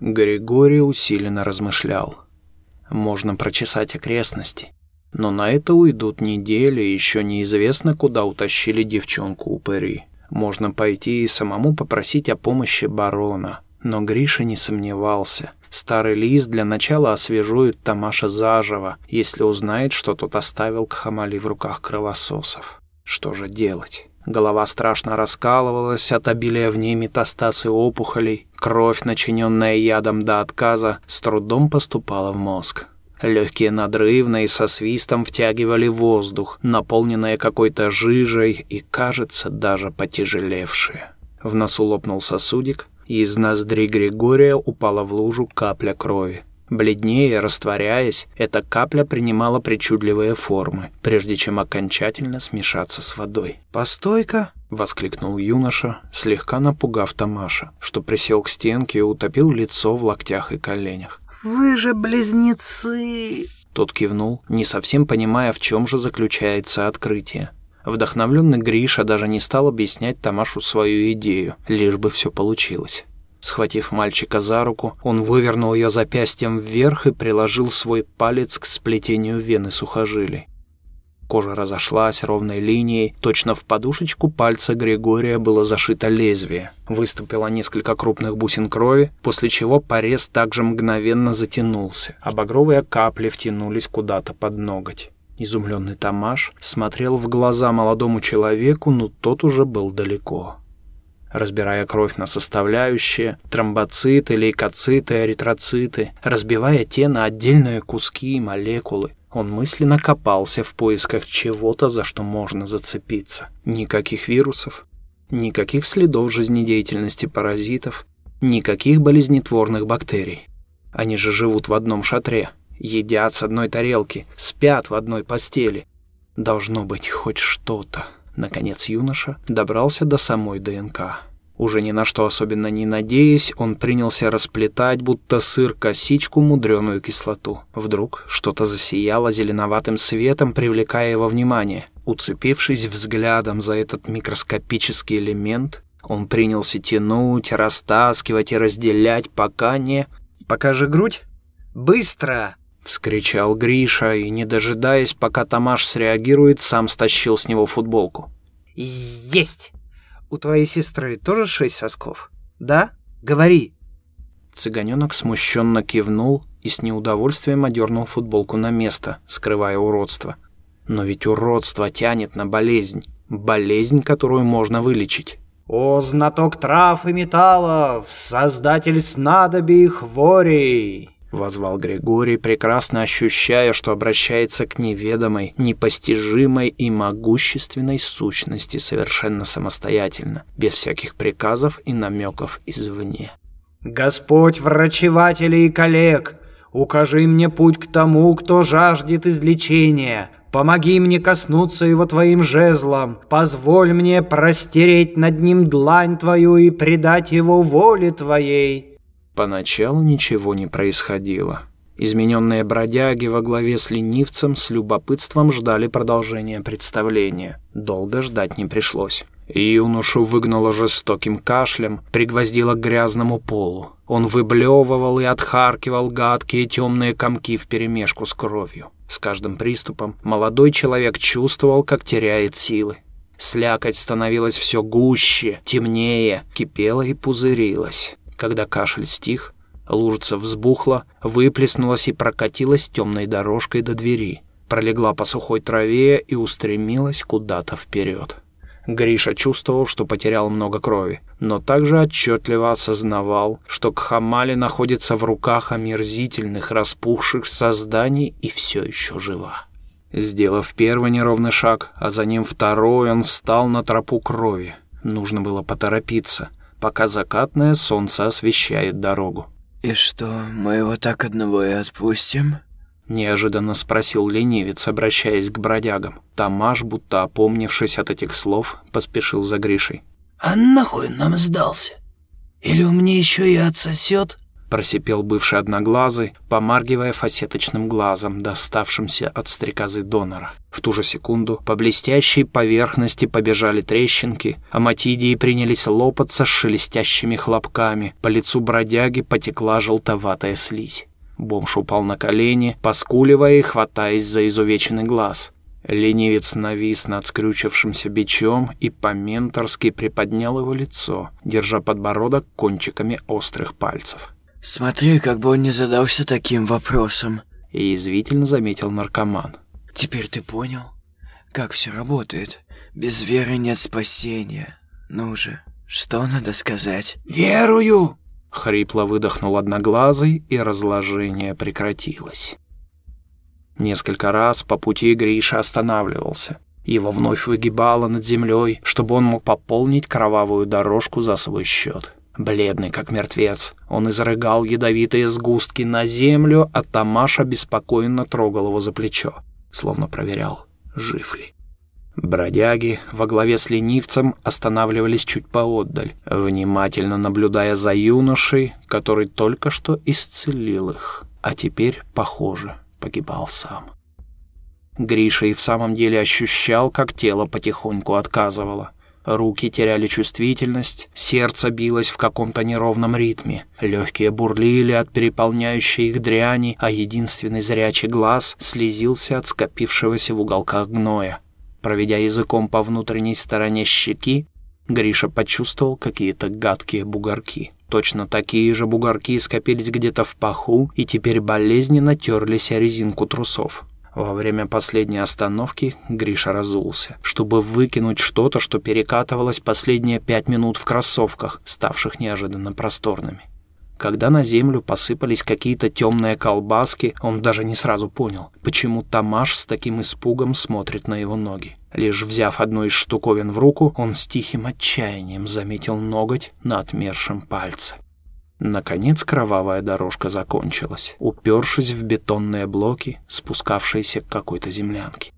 Григорий усиленно размышлял. Можно прочесать окрестности, но на это уйдут недели, еще неизвестно, куда утащили девчонку упыри. Можно пойти и самому попросить о помощи барона. Но Гриша не сомневался. Старый лис для начала освежует Тамаша заживо, если узнает, что тот оставил Кхамали в руках кровососов. Что же делать? Голова страшно раскалывалась от обилия в ней метастаз и опухолей. Кровь, начиненная ядом до отказа, с трудом поступала в мозг. Легкие надрывно и со свистом втягивали воздух, наполненные какой-то жижей и, кажется, даже потяжелевшие. В носу лопнул сосудик, и из ноздри Григория упала в лужу капля крови. Бледнее, растворяясь, эта капля принимала причудливые формы, прежде чем окончательно смешаться с водой. «Постой-ка!» — воскликнул юноша, слегка напугав Тамаша, что присел к стенке и утопил лицо в локтях и коленях. «Вы же близнецы!» Тот кивнул, не совсем понимая, в чем же заключается открытие. Вдохновленный Гриша даже не стал объяснять Тамашу свою идею, лишь бы все получилось. Схватив мальчика за руку, он вывернул ее запястьем вверх и приложил свой палец к сплетению вены сухожилий. Кожа разошлась ровной линией, точно в подушечку пальца Григория было зашито лезвие. Выступило несколько крупных бусин крови, после чего порез также мгновенно затянулся, а багровые капли втянулись куда-то под ноготь. Изумленный Тамаш смотрел в глаза молодому человеку, но тот уже был далеко. Разбирая кровь на составляющие, тромбоциты, лейкоциты, эритроциты, разбивая те на отдельные куски и молекулы, он мысленно копался в поисках чего-то, за что можно зацепиться. Никаких вирусов, никаких следов жизнедеятельности паразитов, никаких болезнетворных бактерий. Они же живут в одном шатре, едят с одной тарелки, спят в одной постели. Должно быть хоть что-то. Наконец юноша добрался до самой ДНК. Уже ни на что особенно не надеясь, он принялся расплетать, будто сыр, косичку, мудреную кислоту. Вдруг что-то засияло зеленоватым светом, привлекая его внимание. Уцепившись взглядом за этот микроскопический элемент, он принялся тянуть, растаскивать и разделять, пока не... «Покажи грудь! Быстро!» — вскричал Гриша и, не дожидаясь, пока Тамаш среагирует, сам стащил с него футболку. «Есть!» у твоей сестры тоже шесть сосков? Да? Говори!» Цыганенок смущенно кивнул и с неудовольствием одернул футболку на место, скрывая уродство. Но ведь уродство тянет на болезнь. Болезнь, которую можно вылечить. «О, знаток трав и металлов, создатель снадобий хворей!» — возвал Григорий, прекрасно ощущая, что обращается к неведомой, непостижимой и могущественной сущности совершенно самостоятельно, без всяких приказов и намеков извне. «Господь врачевателей и коллег, укажи мне путь к тому, кто жаждет излечения, Помоги мне коснуться его твоим жезлом. Позволь мне простереть над ним длань твою и предать его воле твоей. Поначалу ничего не происходило. Измененные бродяги во главе с ленивцем с любопытством ждали продолжения представления. Долго ждать не пришлось. Юношу выгнало жестоким кашлем, пригвоздило к грязному полу. Он выблевывал и отхаркивал гадкие темные комки вперемешку с кровью. С каждым приступом молодой человек чувствовал, как теряет силы. Слякоть становилась все гуще, темнее, кипела и пузырилась. Когда кашель стих, лужица взбухла, выплеснулась и прокатилась темной дорожкой до двери, пролегла по сухой траве и устремилась куда-то вперед. Гриша чувствовал, что потерял много крови, но также отчетливо осознавал, что Кхамали находится в руках омерзительных, распухших созданий и все еще жива. Сделав первый неровный шаг, а за ним второй, он встал на тропу крови. Нужно было поторопиться — пока закатное солнце освещает дорогу. «И что, мы его так одного и отпустим?» Неожиданно спросил ленивец, обращаясь к бродягам. Тамаш, будто опомнившись от этих слов, поспешил за Гришей. «А нахуй нам сдался? Или у меня еще и отсосет?» Просипел бывший одноглазый, помаргивая фасеточным глазом, доставшимся от стрекозы донора. В ту же секунду по блестящей поверхности побежали трещинки, а матидии принялись лопаться с шелестящими хлопками, по лицу бродяги потекла желтоватая слизь. Бомж упал на колени, поскуливая и хватаясь за изувеченный глаз. Ленивец навис над скрючившимся бичом и по-менторски приподнял его лицо, держа подбородок кончиками острых пальцев. «Смотри, как бы он не задался таким вопросом», — и язвительно заметил наркоман. «Теперь ты понял, как все работает? Без веры нет спасения. Ну же, что надо сказать?» «Верую!» — хрипло выдохнул одноглазый, и разложение прекратилось. Несколько раз по пути Гриша останавливался. Его вновь выгибало над землей, чтобы он мог пополнить кровавую дорожку за свой счет. Бледный, как мертвец, он изрыгал ядовитые сгустки на землю, а Тамаша беспокойно трогал его за плечо, словно проверял, жив ли. Бродяги во главе с ленивцем останавливались чуть поотдаль, внимательно наблюдая за юношей, который только что исцелил их, а теперь, похоже, погибал сам. Гриша и в самом деле ощущал, как тело потихоньку отказывало. Руки теряли чувствительность, сердце билось в каком-то неровном ритме, легкие бурлили от переполняющей их дряни, а единственный зрячий глаз слезился от скопившегося в уголках гноя. Проведя языком по внутренней стороне щеки, Гриша почувствовал какие-то гадкие бугорки. Точно такие же бугорки скопились где-то в паху и теперь болезненно терлись о резинку трусов. Во время последней остановки Гриша разулся, чтобы выкинуть что-то, что перекатывалось последние пять минут в кроссовках, ставших неожиданно просторными. Когда на землю посыпались какие-то темные колбаски, он даже не сразу понял, почему Тамаш с таким испугом смотрит на его ноги. Лишь взяв одну из штуковин в руку, он с тихим отчаянием заметил ноготь на отмершем пальце. Наконец кровавая дорожка закончилась, упершись в бетонные блоки, спускавшиеся к какой-то землянке.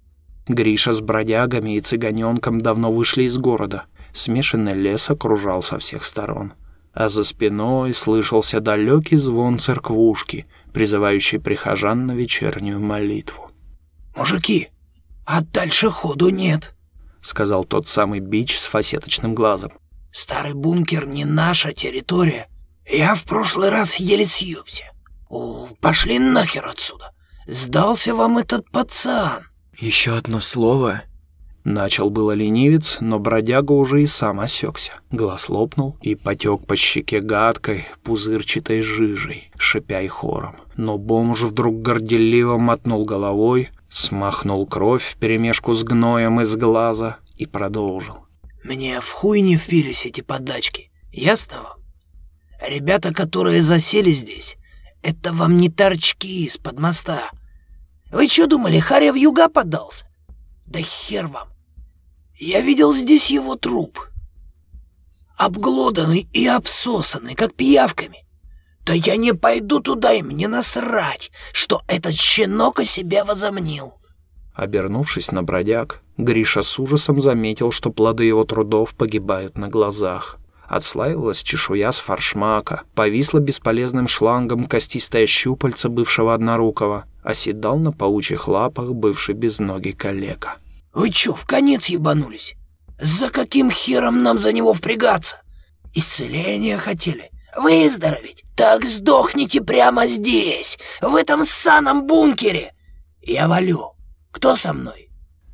Гриша с бродягами и цыганенком давно вышли из города. Смешанный лес окружал со всех сторон. А за спиной слышался далекий звон церквушки, призывающий прихожан на вечернюю молитву. «Мужики, «А дальше ходу нет», — сказал тот самый бич с фасеточным глазом. «Старый бункер не наша территория. Я в прошлый раз еле съебся. О, пошли нахер отсюда. Сдался вам этот пацан». «Еще одно слово». Начал было ленивец, но бродяга уже и сам осекся. Глаз лопнул и потек по щеке гадкой, пузырчатой жижей, шипя и хором. Но бомж вдруг горделиво мотнул головой, смахнул кровь вперемешку с гноем из глаза и продолжил. «Мне в хуй не впились эти подачки, ясно вам? Ребята, которые засели здесь, это вам не торчки из-под моста. Вы что думали, Харя в юга подался? Да хер вам. Я видел здесь его труп. Обглоданный и обсосанный, как пиявками. «Да я не пойду туда, и мне насрать, что этот щенок о себе возомнил». Обернувшись на бродяг, Гриша с ужасом заметил, что плоды его трудов погибают на глазах. Отслаивалась чешуя с форшмака, повисла бесполезным шлангом костистая щупальца бывшего однорукого, оседал на паучьих лапах бывший безногий калека. «Вы чё, в конец ебанулись? За каким хером нам за него впрягаться? Исцеление хотели? Выздороветь? Так сдохните прямо здесь, в этом ссаном бункере. Я валю. Кто со мной?»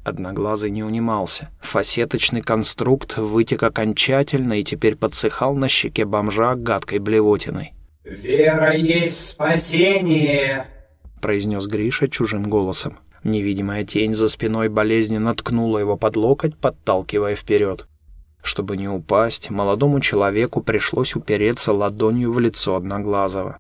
Одноглазый не унимался. Фасеточный конструкт вытек окончательно и теперь подсыхал на щеке бомжа гадкой блевотиной. «Вера есть спасение!» — произнес Гриша чужим голосом. Невидимая тень за спиной болезненно ткнула его под локоть, подталкивая вперед. Чтобы не упасть, молодому человеку пришлось упереться ладонью в лицо Одноглазого.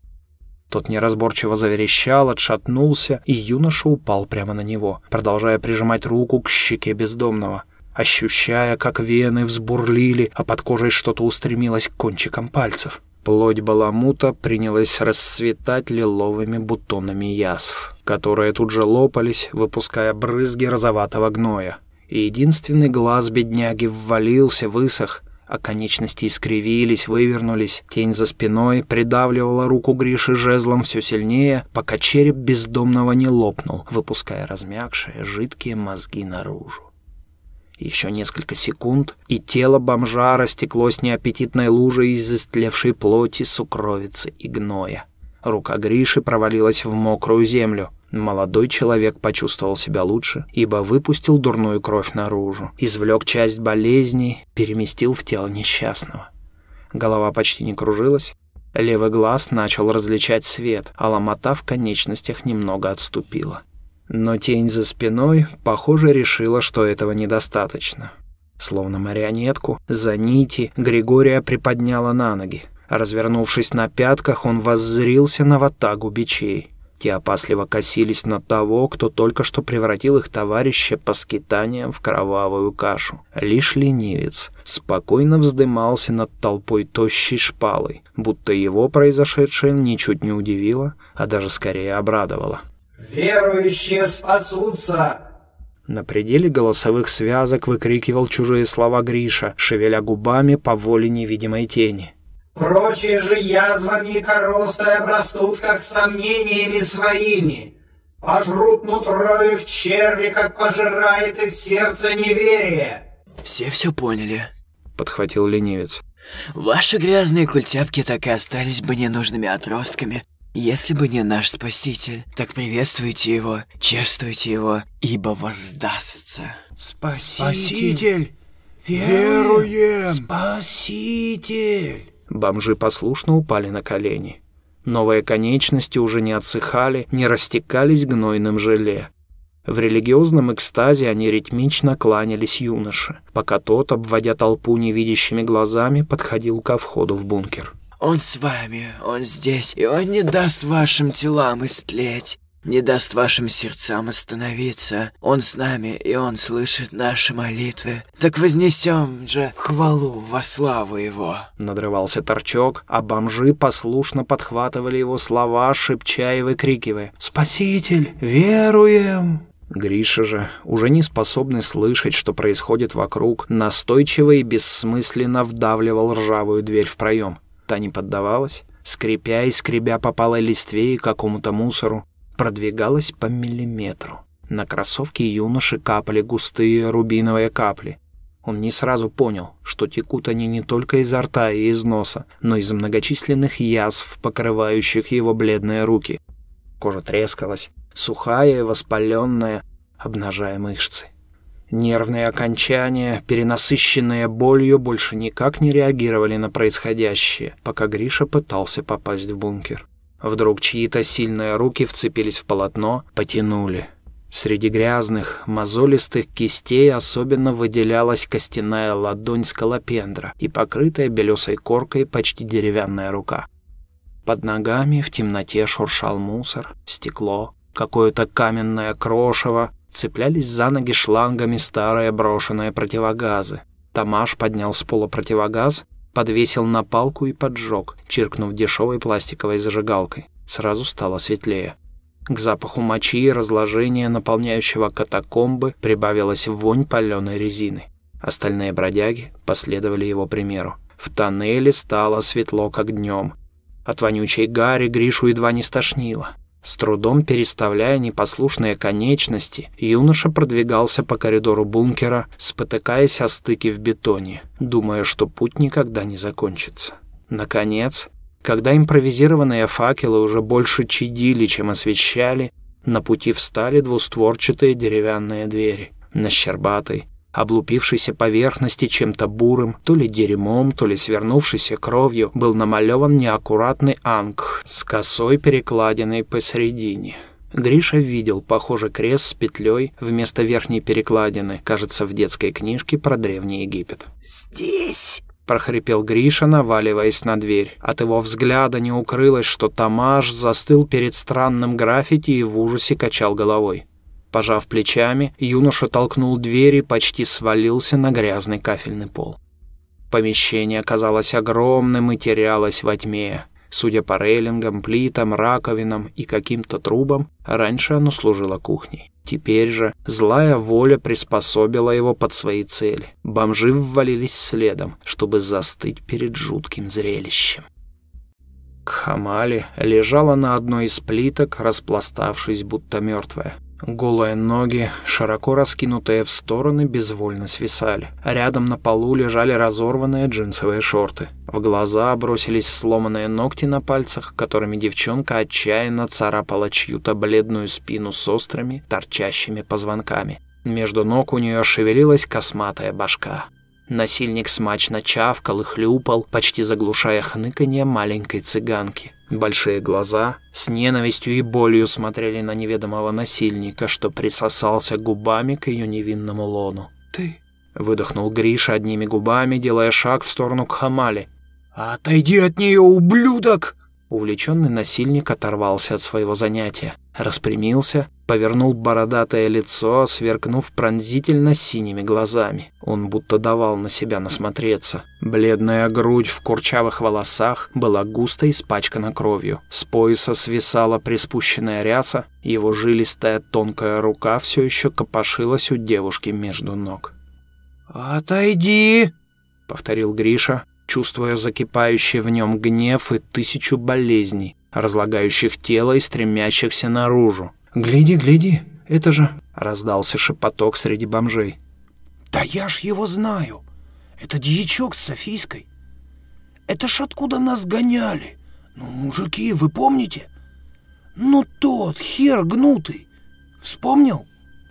Тот неразборчиво заверещал, отшатнулся, и юноша упал прямо на него, продолжая прижимать руку к щеке бездомного, ощущая, как вены взбурлили, а под кожей что-то устремилось к кончикам пальцев. Плоть баламута принялась расцветать лиловыми бутонами язв, которые тут же лопались, выпуская брызги розоватого гноя и единственный глаз бедняги ввалился, высох, а конечности искривились, вывернулись. Тень за спиной придавливала руку Гриши жезлом все сильнее, пока череп бездомного не лопнул, выпуская размягшие, жидкие мозги наружу. Еще несколько секунд, и тело бомжа растеклось неаппетитной лужей из истлевшей плоти, сукровицы и гноя. Рука Гриши провалилась в мокрую землю. Молодой человек почувствовал себя лучше, ибо выпустил дурную кровь наружу, извлек часть болезней, переместил в тело несчастного. Голова почти не кружилась, левый глаз начал различать свет, а ломота в конечностях немного отступила. Но тень за спиной, похоже, решила, что этого недостаточно. Словно марионетку, за нити Григория приподняла на ноги. Развернувшись на пятках, он воззрился на ватагу бичей. Те опасливо косились на того, кто только что превратил их товарища по скитаниям в кровавую кашу. Лишь ленивец спокойно вздымался над толпой тощей шпалой, будто его произошедшее ничуть не удивило, а даже скорее обрадовало. «Верующие спасутся!» На пределе голосовых связок выкрикивал чужие слова Гриша, шевеля губами по воле невидимой тени. Прочие же язвами и коростой обрастут, как сомнениями своими. Пожрут нутро их черви, как пожирает их сердце неверие. Все все поняли, подхватил ленивец. Ваши грязные культяпки так и остались бы ненужными отростками, если бы не наш Спаситель. Так приветствуйте его, чествуйте его, ибо воздастся. Спаситель! Веруем! Спаситель! Бомжи послушно упали на колени. Новые конечности уже не отсыхали, не растекались гнойным желе. В религиозном экстазе они ритмично кланялись юноше, пока тот, обводя толпу невидящими глазами, подходил ко входу в бункер. «Он с вами, он здесь, и он не даст вашим телам истлеть не даст вашим сердцам остановиться. Он с нами, и Он слышит наши молитвы. Так вознесем же хвалу во славу Его». Надрывался торчок, а бомжи послушно подхватывали его слова, шепча и выкрикивая «Спаситель, веруем!» Гриша же, уже не способный слышать, что происходит вокруг, настойчиво и бессмысленно вдавливал ржавую дверь в проем. Та не поддавалась, скрипя и скребя по палой листве и какому-то мусору, продвигалась по миллиметру. На кроссовке юноши капали густые рубиновые капли. Он не сразу понял, что текут они не только изо рта и из носа, но из многочисленных язв, покрывающих его бледные руки. Кожа трескалась, сухая и воспаленная, обнажая мышцы. Нервные окончания, перенасыщенные болью, больше никак не реагировали на происходящее, пока Гриша пытался попасть в бункер. Вдруг чьи-то сильные руки вцепились в полотно, потянули. Среди грязных, мозолистых кистей особенно выделялась костяная ладонь скалопендра и покрытая белесой коркой почти деревянная рука. Под ногами в темноте шуршал мусор, стекло, какое-то каменное крошево, цеплялись за ноги шлангами старые брошенные противогазы. Тамаш поднял с пола противогаз подвесил на палку и поджег, чиркнув дешевой пластиковой зажигалкой. Сразу стало светлее. К запаху мочи и разложения, наполняющего катакомбы, прибавилась вонь паленой резины. Остальные бродяги последовали его примеру. В тоннеле стало светло, как днем. От вонючей гари Гришу едва не стошнило. С трудом переставляя непослушные конечности, юноша продвигался по коридору бункера, спотыкаясь о стыки в бетоне, думая, что путь никогда не закончится. Наконец, когда импровизированные факелы уже больше чадили, чем освещали, на пути встали двустворчатые деревянные двери. На щербатой, облупившейся поверхности чем-то бурым, то ли дерьмом, то ли свернувшейся кровью, был намалеван неаккуратный анг с косой перекладиной посередине. Гриша видел, похоже, крест с петлей вместо верхней перекладины, кажется, в детской книжке про Древний Египет. «Здесь!» — прохрипел Гриша, наваливаясь на дверь. От его взгляда не укрылось, что Тамаш застыл перед странным граффити и в ужасе качал головой. Пожав плечами, юноша толкнул дверь и почти свалился на грязный кафельный пол. Помещение казалось огромным и терялось во тьме. Судя по рейлингам, плитам, раковинам и каким-то трубам, раньше оно служило кухней. Теперь же злая воля приспособила его под свои цели. Бомжи ввалились следом, чтобы застыть перед жутким зрелищем. Кхамали лежала на одной из плиток, распластавшись, будто мертвая. Голые ноги, широко раскинутые в стороны, безвольно свисали. Рядом на полу лежали разорванные джинсовые шорты. В глаза бросились сломанные ногти на пальцах, которыми девчонка отчаянно царапала чью-то бледную спину с острыми, торчащими позвонками. Между ног у нее шевелилась косматая башка. Насильник смачно чавкал и хлюпал, почти заглушая хныканье маленькой цыганки. Большие глаза с ненавистью и болью смотрели на неведомого насильника, что присосался губами к ее невинному лону. «Ты...» — выдохнул Гриша одними губами, делая шаг в сторону к Хамали. «Отойди от нее, ублюдок!» Увлеченный насильник оторвался от своего занятия, распрямился, повернул бородатое лицо, сверкнув пронзительно синими глазами. Он будто давал на себя насмотреться. Бледная грудь в курчавых волосах была густо испачкана кровью. С пояса свисала приспущенная ряса, его жилистая тонкая рука все еще копошилась у девушки между ног. «Отойди!» — повторил Гриша, чувствуя закипающий в нем гнев и тысячу болезней, разлагающих тело и стремящихся наружу. «Гляди, гляди, это же...» — раздался шепоток среди бомжей. «Да я ж его знаю. Это дьячок с Софийской. Это ж откуда нас гоняли. Ну, мужики, вы помните? Ну, тот, хер гнутый. Вспомнил?»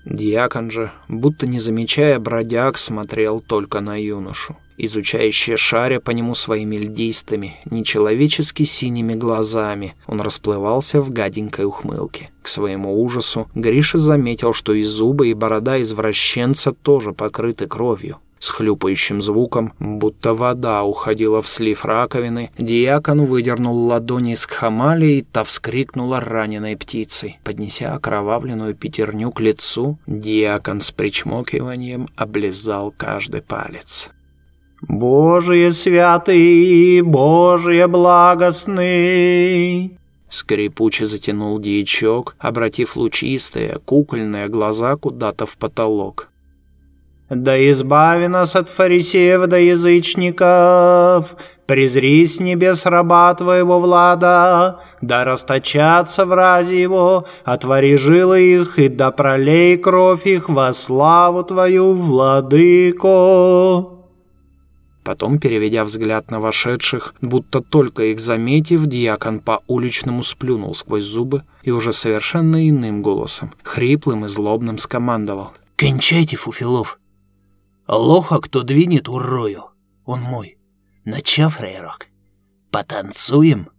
Дьякон же, будто не замечая бродяг, смотрел только на юношу изучающая шаря по нему своими льдистыми, нечеловечески синими глазами. Он расплывался в гаденькой ухмылке. К своему ужасу Гриша заметил, что и зубы, и борода извращенца тоже покрыты кровью. С хлюпающим звуком, будто вода уходила в слив раковины, диакон выдернул ладони из кхамали, и та вскрикнула раненой птицей. Поднеся окровавленную пятерню к лицу, диакон с причмокиванием облизал каждый палец. «Божие святый, Божие благостный!» Скрипуче затянул дьячок, обратив лучистые, кукольные глаза куда-то в потолок. «Да избави нас от фарисеев да язычников, презри с небес раба твоего Влада, да расточатся в разе его, отвори жилы их, и да пролей кровь их во славу твою, Владыко!» Потом, переведя взгляд на вошедших, будто только их заметив, диакон по-уличному сплюнул сквозь зубы и уже совершенно иным голосом, хриплым и злобным скомандовал. «Кончайте, Фуфилов! Лоха кто двинет, урою! Он мой! Начав, фрейрок! Потанцуем!»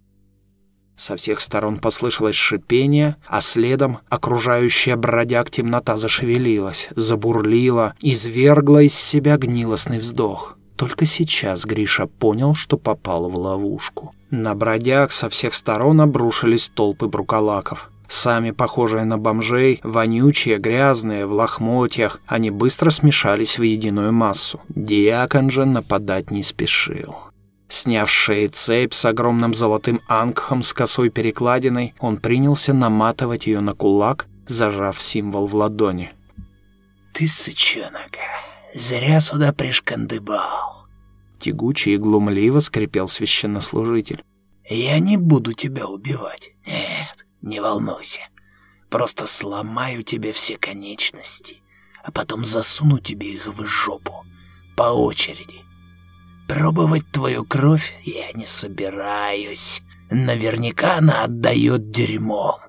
Со всех сторон послышалось шипение, а следом окружающая бродяг темнота зашевелилась, забурлила, извергла из себя гнилостный вздох. Только сейчас Гриша понял, что попал в ловушку. На бродяг со всех сторон обрушились толпы бруколаков. Сами похожие на бомжей, вонючие, грязные, в лохмотьях, они быстро смешались в единую массу. Диакон же нападать не спешил. Сняв шеи цепь с огромным золотым ангхом с косой перекладиной, он принялся наматывать ее на кулак, зажав символ в ладони. «Ты сучонок, Зря сюда пришкандыбал. Тягуче и глумливо скрипел священнослужитель. Я не буду тебя убивать. Нет, не волнуйся. Просто сломаю тебе все конечности, а потом засуну тебе их в жопу. По очереди. Пробовать твою кровь я не собираюсь. Наверняка она отдает дерьмом.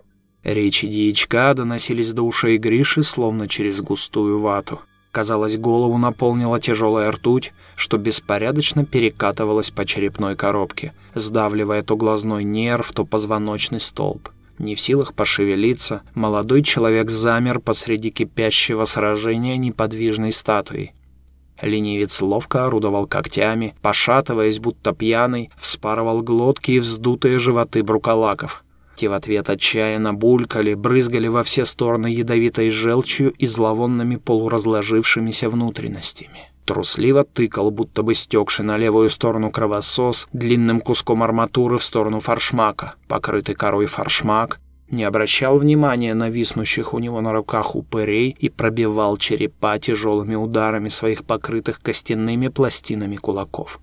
Речи дьячка доносились до ушей Гриши, словно через густую вату. Казалось, голову наполнила тяжелая ртуть, что беспорядочно перекатывалась по черепной коробке, сдавливая то глазной нерв, то позвоночный столб. Не в силах пошевелиться, молодой человек замер посреди кипящего сражения неподвижной статуей. Ленивец ловко орудовал когтями, пошатываясь, будто пьяный, вспарывал глотки и вздутые животы бруколаков. Те в ответ отчаянно булькали, брызгали во все стороны ядовитой желчью и зловонными полуразложившимися внутренностями. Трусливо тыкал, будто бы стекший на левую сторону кровосос, длинным куском арматуры в сторону форшмака. Покрытый корой форшмак не обращал внимания на виснущих у него на руках упырей и пробивал черепа тяжелыми ударами своих покрытых костяными пластинами кулаков.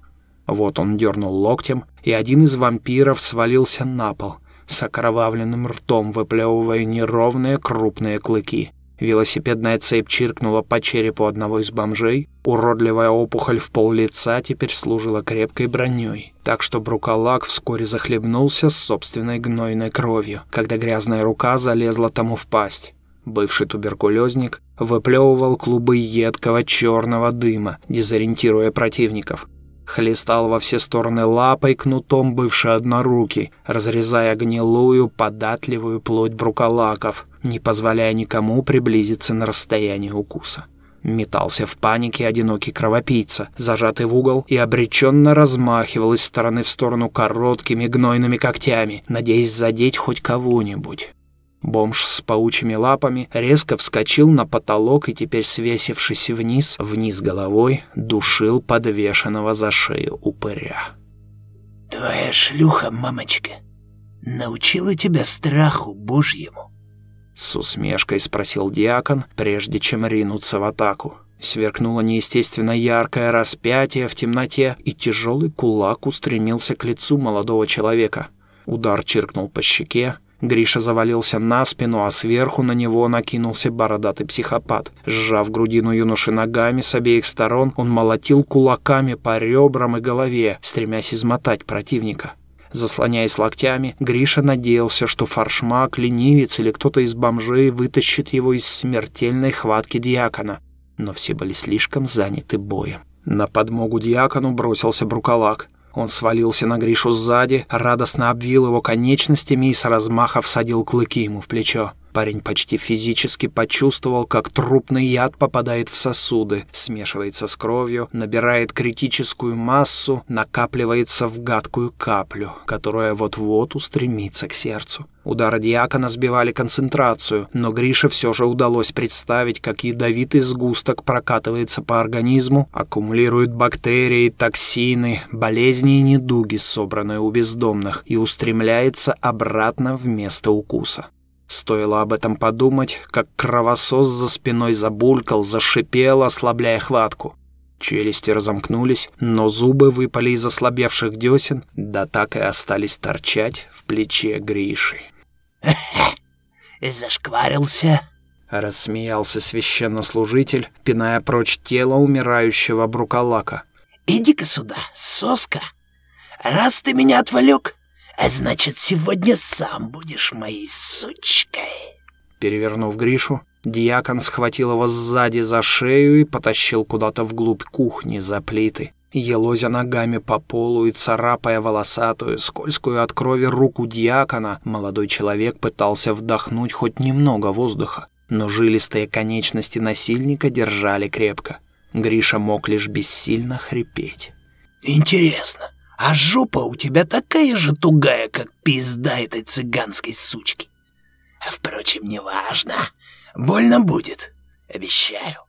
Вот он дернул локтем, и один из вампиров свалился на пол, с окровавленным ртом выплевывая неровные крупные клыки. Велосипедная цепь чиркнула по черепу одного из бомжей. Уродливая опухоль в пол лица теперь служила крепкой броней. Так что Брукалак вскоре захлебнулся с собственной гнойной кровью, когда грязная рука залезла тому в пасть. Бывший туберкулезник выплевывал клубы едкого черного дыма, дезориентируя противников. Хлестал во все стороны лапой кнутом бывший однорукий, разрезая гнилую, податливую плоть брукалаков, не позволяя никому приблизиться на расстояние укуса. Метался в панике одинокий кровопийца, зажатый в угол, и обреченно размахивал из стороны в сторону короткими гнойными когтями, надеясь задеть хоть кого-нибудь. Бомж с паучьими лапами резко вскочил на потолок и теперь, свесившись вниз, вниз головой, душил подвешенного за шею упыря. «Твоя шлюха, мамочка, научила тебя страху божьему?» С усмешкой спросил диакон, прежде чем ринуться в атаку. Сверкнуло неестественно яркое распятие в темноте, и тяжелый кулак устремился к лицу молодого человека. Удар чиркнул по щеке, Гриша завалился на спину, а сверху на него накинулся бородатый психопат. Сжав грудину юноши ногами с обеих сторон, он молотил кулаками по ребрам и голове, стремясь измотать противника. Заслоняясь локтями, Гриша надеялся, что фаршмак, ленивец или кто-то из бомжей вытащит его из смертельной хватки диакона. Но все были слишком заняты боем. На подмогу диакону бросился Брукалак. Он свалился на Гришу сзади, радостно обвил его конечностями и с размаха всадил клыки ему в плечо. Парень почти физически почувствовал, как трупный яд попадает в сосуды, смешивается с кровью, набирает критическую массу, накапливается в гадкую каплю, которая вот-вот устремится к сердцу. Удары диакона сбивали концентрацию, но Грише все же удалось представить, как ядовитый сгусток прокатывается по организму, аккумулирует бактерии, токсины, болезни и недуги, собранные у бездомных, и устремляется обратно в место укуса. Стоило об этом подумать, как кровосос за спиной забулькал, зашипел, ослабляя хватку. Челюсти разомкнулись, но зубы выпали из ослабевших десен, да так и остались торчать в плече Гриши. «Зашкварился?» — рассмеялся священнослужитель, пиная прочь тело умирающего Брукалака. «Иди-ка сюда, соска! Раз ты меня отвлек, а значит, сегодня сам будешь моей сучкой!» Перевернув Гришу, диакон схватил его сзади за шею и потащил куда-то вглубь кухни за плиты. Елозя ногами по полу и царапая волосатую, скользкую от крови руку диакона, молодой человек пытался вдохнуть хоть немного воздуха, но жилистые конечности насильника держали крепко. Гриша мог лишь бессильно хрипеть. «Интересно, а жопа у тебя такая же тугая, как пизда этой цыганской сучки? Впрочем, неважно. Больно будет, обещаю».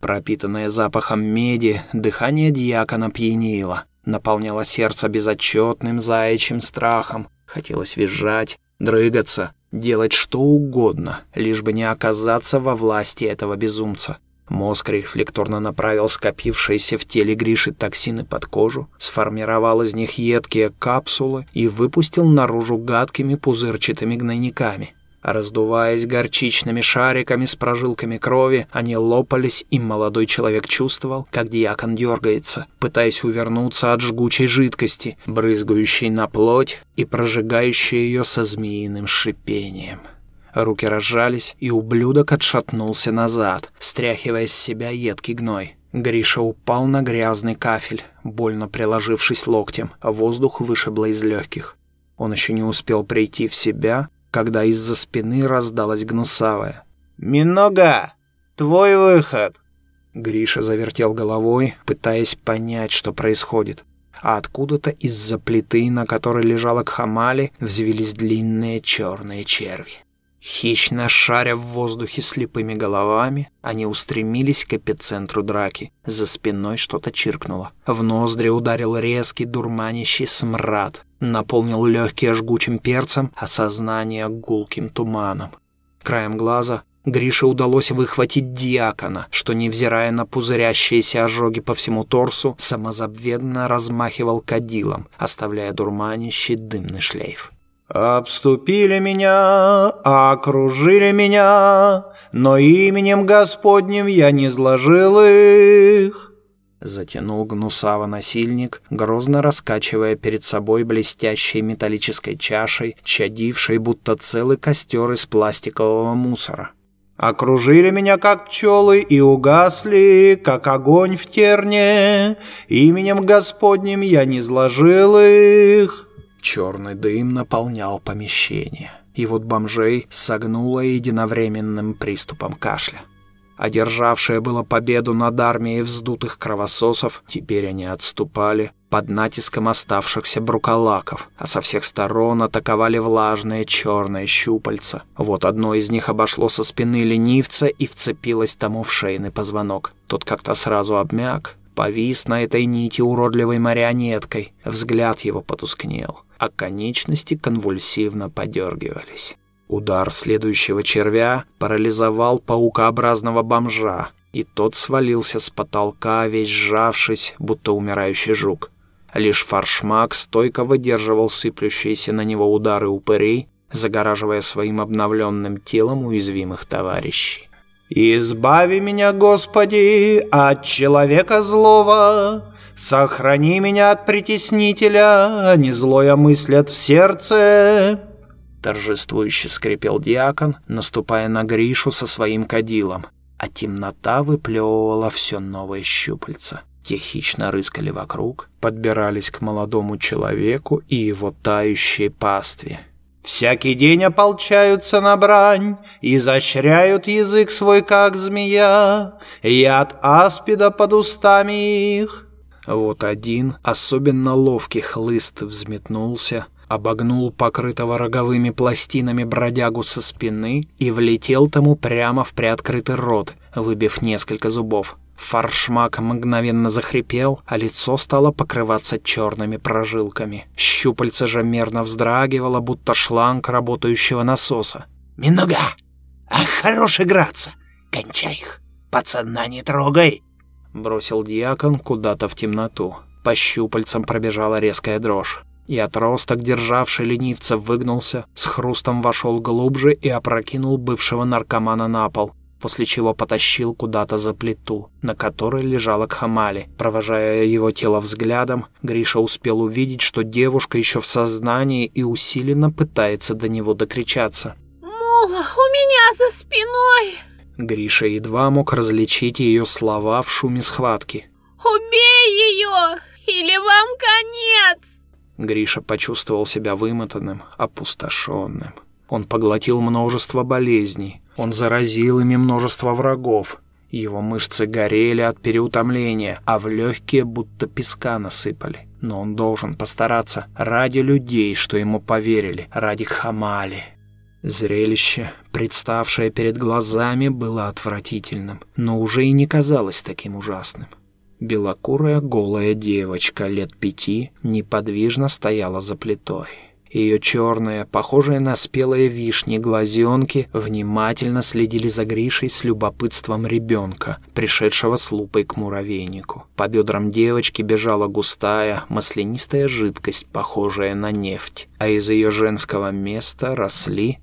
Пропитанное запахом меди, дыхание дьякона пьянило, наполняло сердце безотчетным заячьим страхом. Хотелось визжать, дрыгаться, делать что угодно, лишь бы не оказаться во власти этого безумца. Мозг рефлекторно направил скопившиеся в теле Гриши токсины под кожу, сформировал из них едкие капсулы и выпустил наружу гадкими пузырчатыми гнойниками. Раздуваясь горчичными шариками с прожилками крови, они лопались, и молодой человек чувствовал, как диакон дергается, пытаясь увернуться от жгучей жидкости, брызгающей на плоть и прожигающей ее со змеиным шипением. Руки разжались, и ублюдок отшатнулся назад, стряхивая с себя едкий гной. Гриша упал на грязный кафель, больно приложившись локтем, а воздух вышибло из легких. Он еще не успел прийти в себя, когда из-за спины раздалась гнусавая. «Минога! Твой выход!» Гриша завертел головой, пытаясь понять, что происходит. А откуда-то из-за плиты, на которой лежала Кхамали, взвелись длинные черные черви. Хищно шаря в воздухе слепыми головами, они устремились к эпицентру драки. За спиной что-то чиркнуло. В ноздри ударил резкий дурманящий смрад. Наполнил легкие жгучим перцем, а сознание гулким туманом. Краем глаза Грише удалось выхватить диакона, что, невзирая на пузырящиеся ожоги по всему торсу, самозабвенно размахивал кадилом, оставляя дурманящий дымный шлейф. «Обступили меня, окружили меня, но именем Господним я не сложил их». Затянул гнусаво насильник, грозно раскачивая перед собой блестящей металлической чашей, чадившей будто целый костер из пластикового мусора. Окружили меня, как пчелы, и угасли, как огонь в терне. Именем Господним я не сложил их. Черный дым наполнял помещение, и вот бомжей согнуло единовременным приступом кашля. Одержавшие было победу над армией вздутых кровососов, теперь они отступали под натиском оставшихся брукалаков, а со всех сторон атаковали влажные черные щупальца. Вот одно из них обошло со спины ленивца и вцепилось тому в шейный позвонок. Тот как-то сразу обмяк, повис на этой нити уродливой марионеткой, взгляд его потускнел, а конечности конвульсивно подергивались. Удар следующего червя парализовал паукообразного бомжа, и тот свалился с потолка, весь сжавшись, будто умирающий жук. Лишь фаршмак стойко выдерживал сыплющиеся на него удары упырей, загораживая своим обновленным телом уязвимых товарищей. «Избави меня, Господи, от человека злого, сохрани меня от притеснителя, а не злое мыслят в сердце». Торжествующе скрипел диакон, наступая на Гришу со своим кадилом, а темнота выплевывала все новые щупальца. Те хищно рыскали вокруг, подбирались к молодому человеку и его тающей пастве. «Всякий день ополчаются на брань, изощряют язык свой, как змея, яд аспида под устами их». Вот один, особенно ловкий хлыст взметнулся, обогнул покрытого роговыми пластинами бродягу со спины и влетел тому прямо в приоткрытый рот, выбив несколько зубов. Фаршмак мгновенно захрипел, а лицо стало покрываться черными прожилками. Щупальце же мерно вздрагивало, будто шланг работающего насоса. «Минуга! Ах, хорош играться! Кончай их! Пацана не трогай!» Бросил диакон куда-то в темноту. По щупальцам пробежала резкая дрожь и отросток, державший ленивца, выгнулся, с хрустом вошел глубже и опрокинул бывшего наркомана на пол, после чего потащил куда-то за плиту, на которой лежала Кхамали. Провожая его тело взглядом, Гриша успел увидеть, что девушка еще в сознании и усиленно пытается до него докричаться. «Мула, у меня за спиной!» Гриша едва мог различить ее слова в шуме схватки. «Убей ее, или вам конец!» Гриша почувствовал себя вымотанным, опустошенным. Он поглотил множество болезней, он заразил ими множество врагов. Его мышцы горели от переутомления, а в легкие будто песка насыпали. Но он должен постараться ради людей, что ему поверили, ради Хамали. Зрелище, представшее перед глазами, было отвратительным, но уже и не казалось таким ужасным. Белокурая голая девочка лет пяти неподвижно стояла за плитой. Ее черные, похожие на спелые вишни, глазенки внимательно следили за Гришей с любопытством ребенка, пришедшего с лупой к муравейнику. По бедрам девочки бежала густая, маслянистая жидкость, похожая на нефть, а из ее женского места росли...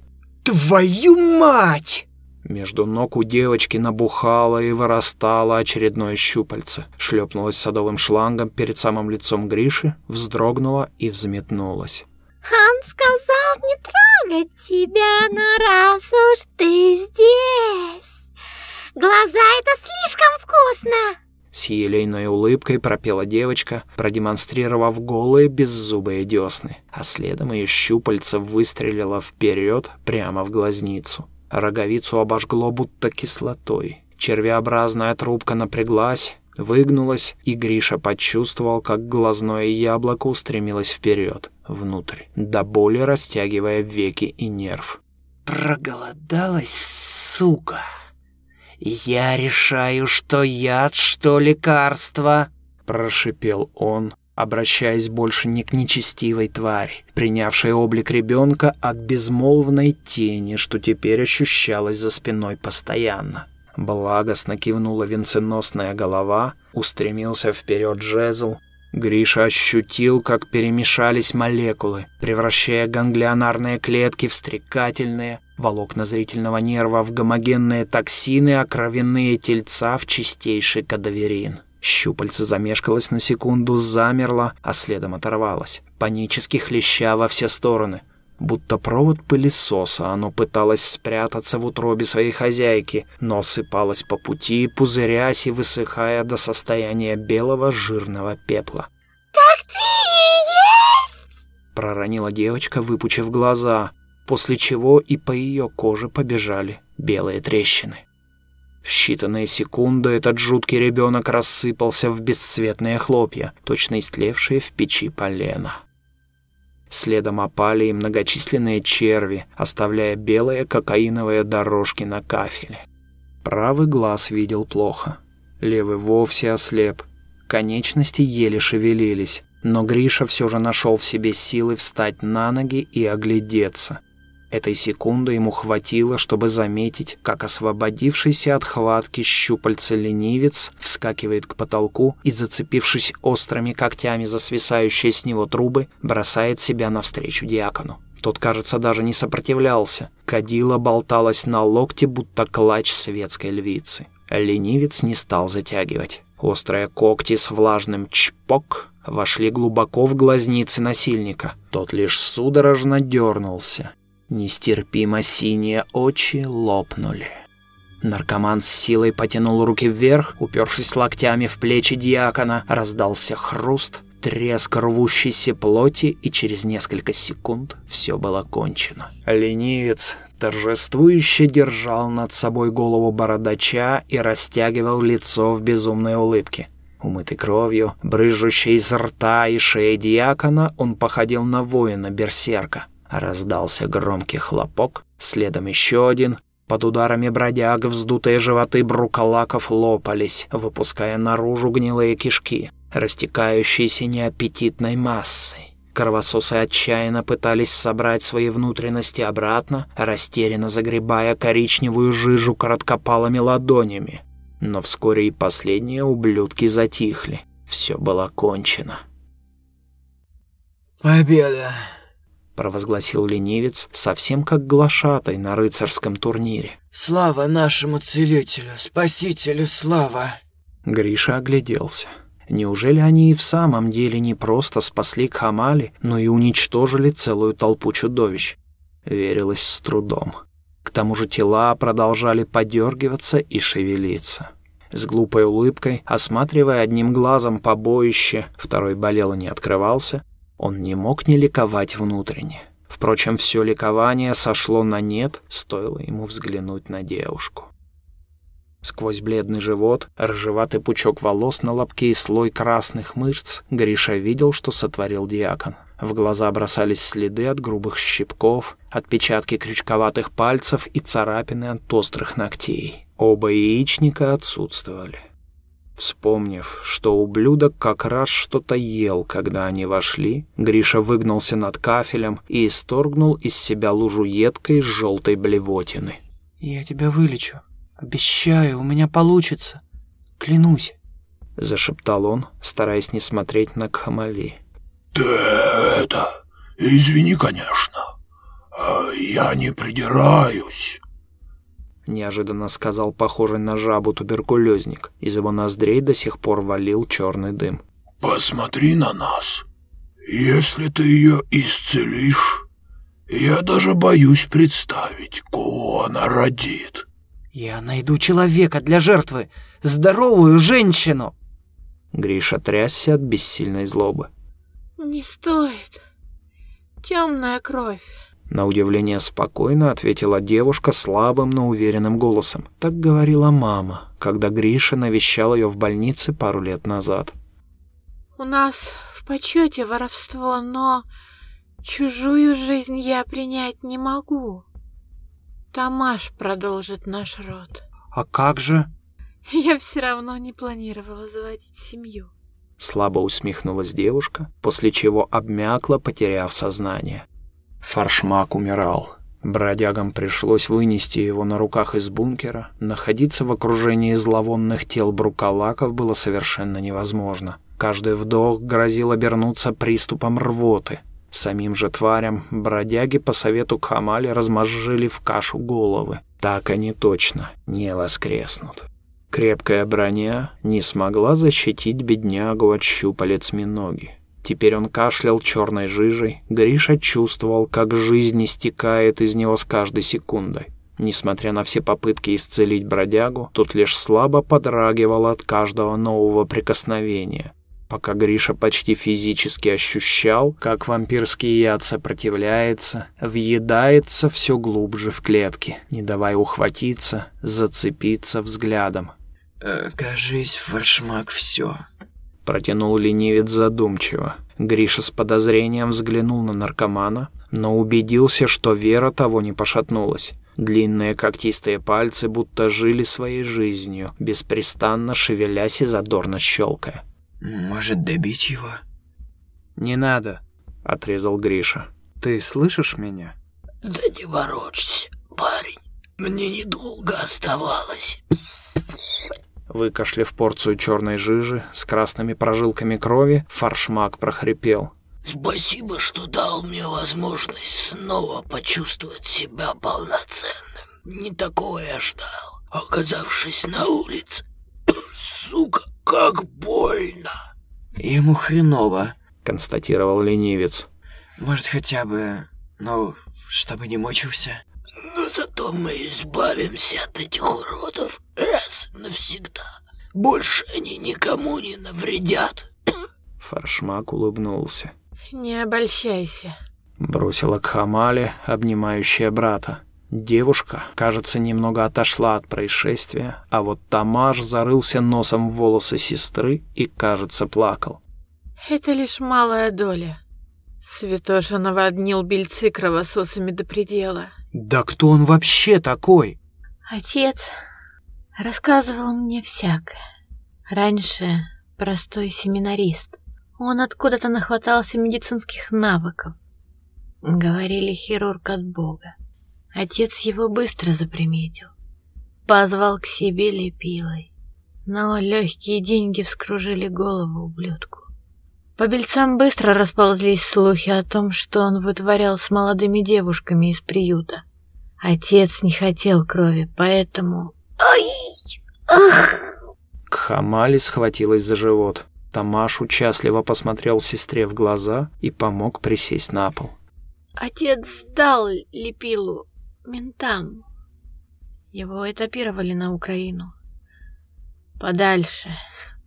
«Твою мать!» Между ног у девочки набухало и вырастало очередное щупальце, шлепнулось садовым шлангом перед самым лицом Гриши, вздрогнула и взметнулась. «Он сказал не трогать тебя, но раз уж ты здесь, глаза — это слишком вкусно!» С елейной улыбкой пропела девочка, продемонстрировав голые беззубые десны, а следом ее щупальце выстрелило вперед прямо в глазницу. Роговицу обожгло будто кислотой. Червеобразная трубка напряглась, выгнулась, и Гриша почувствовал, как глазное яблоко устремилось вперед, внутрь, до боли растягивая веки и нерв. Проголодалась, сука. Я решаю, что яд, что лекарство, прошипел он, обращаясь больше не к нечестивой твари, принявшей облик ребенка, а к безмолвной тени, что теперь ощущалась за спиной постоянно. Благостно кивнула венценосная голова, устремился вперед жезл. Гриша ощутил, как перемешались молекулы, превращая ганглионарные клетки в стрекательные, волокна зрительного нерва в гомогенные токсины, а кровяные тельца в чистейший кадаверин. Щупальце замешкалось на секунду, замерло, а следом оторвалось, панически хлеща во все стороны. Будто провод пылесоса, оно пыталось спрятаться в утробе своей хозяйки, но сыпалось по пути, пузырясь и высыхая до состояния белого жирного пепла. «Так ты и есть!» проронила девочка, выпучив глаза, после чего и по ее коже побежали белые трещины. В считанные секунды этот жуткий ребенок рассыпался в бесцветные хлопья, точно истлевшие в печи полена. Следом опали и многочисленные черви, оставляя белые кокаиновые дорожки на кафеле. Правый глаз видел плохо, левый вовсе ослеп. Конечности еле шевелились, но Гриша все же нашел в себе силы встать на ноги и оглядеться. Этой секунды ему хватило, чтобы заметить, как освободившийся от хватки щупальца ленивец вскакивает к потолку и, зацепившись острыми когтями за свисающие с него трубы, бросает себя навстречу диакону. Тот, кажется, даже не сопротивлялся. Кадила болталась на локте, будто клач светской львицы. Ленивец не стал затягивать. Острые когти с влажным чпок вошли глубоко в глазницы насильника. Тот лишь судорожно дернулся. Нестерпимо синие очи лопнули. Наркоман с силой потянул руки вверх, упершись локтями в плечи диакона, раздался хруст, треск рвущейся плоти, и через несколько секунд все было кончено. Ленивец торжествующе держал над собой голову бородача и растягивал лицо в безумной улыбке. Умытый кровью, брызжущей из рта и шеи диакона, он походил на воина-берсерка. Раздался громкий хлопок, следом еще один. Под ударами бродяг вздутые животы бруколаков лопались, выпуская наружу гнилые кишки, растекающиеся неаппетитной массой. Кровососы отчаянно пытались собрать свои внутренности обратно, растерянно загребая коричневую жижу короткопалыми ладонями. Но вскоре и последние ублюдки затихли. Все было кончено. «Победа!» Провозгласил ленивец, совсем как глашатай на рыцарском турнире. «Слава нашему целителю, спасителю, слава!» Гриша огляделся. Неужели они и в самом деле не просто спасли Кхамали, но и уничтожили целую толпу чудовищ? Верилось с трудом. К тому же тела продолжали подергиваться и шевелиться. С глупой улыбкой, осматривая одним глазом побоище, второй болел и не открывался, он не мог не ликовать внутренне. Впрочем, все ликование сошло на нет, стоило ему взглянуть на девушку. Сквозь бледный живот, ржеватый пучок волос на лобке и слой красных мышц, Гриша видел, что сотворил диакон. В глаза бросались следы от грубых щипков, отпечатки крючковатых пальцев и царапины от острых ногтей. Оба яичника отсутствовали. Вспомнив, что ублюдок как раз что-то ел, когда они вошли, Гриша выгнулся над кафелем и исторгнул из себя лужу едкой желтой блевотины. «Я тебя вылечу. Обещаю, у меня получится. Клянусь», — зашептал он, стараясь не смотреть на Кхамали. «Ты это... Извини, конечно. А я не придираюсь». — неожиданно сказал похожий на жабу туберкулезник. Из его ноздрей до сих пор валил черный дым. «Посмотри на нас. Если ты ее исцелишь, я даже боюсь представить, кого она родит». «Я найду человека для жертвы, здоровую женщину!» Гриша трясся от бессильной злобы. «Не стоит. Темная кровь». На удивление спокойно ответила девушка слабым, но уверенным голосом. Так говорила мама, когда Гриша навещал ее в больнице пару лет назад. «У нас в почете воровство, но чужую жизнь я принять не могу». Тамаш продолжит наш род. А как же? Я все равно не планировала заводить семью. Слабо усмехнулась девушка, после чего обмякла, потеряв сознание. Фаршмак умирал. Бродягам пришлось вынести его на руках из бункера. Находиться в окружении зловонных тел брукалаков было совершенно невозможно. Каждый вдох грозил обернуться приступом рвоты. Самим же тварям бродяги по совету Кхамали размозжили в кашу головы. Так они точно не воскреснут. Крепкая броня не смогла защитить беднягу от щупалец Миноги. Теперь он кашлял черной жижей. Гриша чувствовал, как жизнь истекает из него с каждой секундой. Несмотря на все попытки исцелить бродягу, тот лишь слабо подрагивал от каждого нового прикосновения. Пока Гриша почти физически ощущал, как вампирский яд сопротивляется, въедается все глубже в клетки, не давая ухватиться, зацепиться взглядом. Э, «Кажись, фаршмак все», Протянул ленивец задумчиво. Гриша с подозрением взглянул на наркомана, но убедился, что вера того не пошатнулась. Длинные когтистые пальцы будто жили своей жизнью, беспрестанно шевелясь и задорно щелкая. «Может, добить его?» «Не надо», — отрезал Гриша. «Ты слышишь меня?» «Да не ворочься, парень. Мне недолго оставалось». Выкашлив порцию черной жижи с красными прожилками крови, фаршмак прохрипел. «Спасибо, что дал мне возможность снова почувствовать себя полноценным. Не такого я ждал, оказавшись на улице. Сука, как больно!» «Ему хреново», — констатировал ленивец. «Может, хотя бы, ну, чтобы не мучился?» Но зато мы избавимся от этих уродов раз навсегда. Больше они никому не навредят. Фаршмак улыбнулся. Не обольщайся. Бросила к Хамале, обнимающая брата. Девушка, кажется, немного отошла от происшествия, а вот Тамаш зарылся носом в волосы сестры и, кажется, плакал. Это лишь малая доля. Святоша наводнил бельцы кровососами до предела. Да кто он вообще такой? Отец рассказывал мне всякое. Раньше простой семинарист. Он откуда-то нахватался медицинских навыков. Говорили, хирург от Бога. Отец его быстро заприметил. Позвал к себе лепилой. Но легкие деньги вскружили голову ублюдку. По бельцам быстро расползлись слухи о том, что он вытворял с молодыми девушками из приюта. Отец не хотел крови, поэтому... Ай! Ах! Кхамали схватилась за живот. Тамаш участливо посмотрел сестре в глаза и помог присесть на пол. Отец сдал Лепилу ментам. Его этапировали на Украину. Подальше.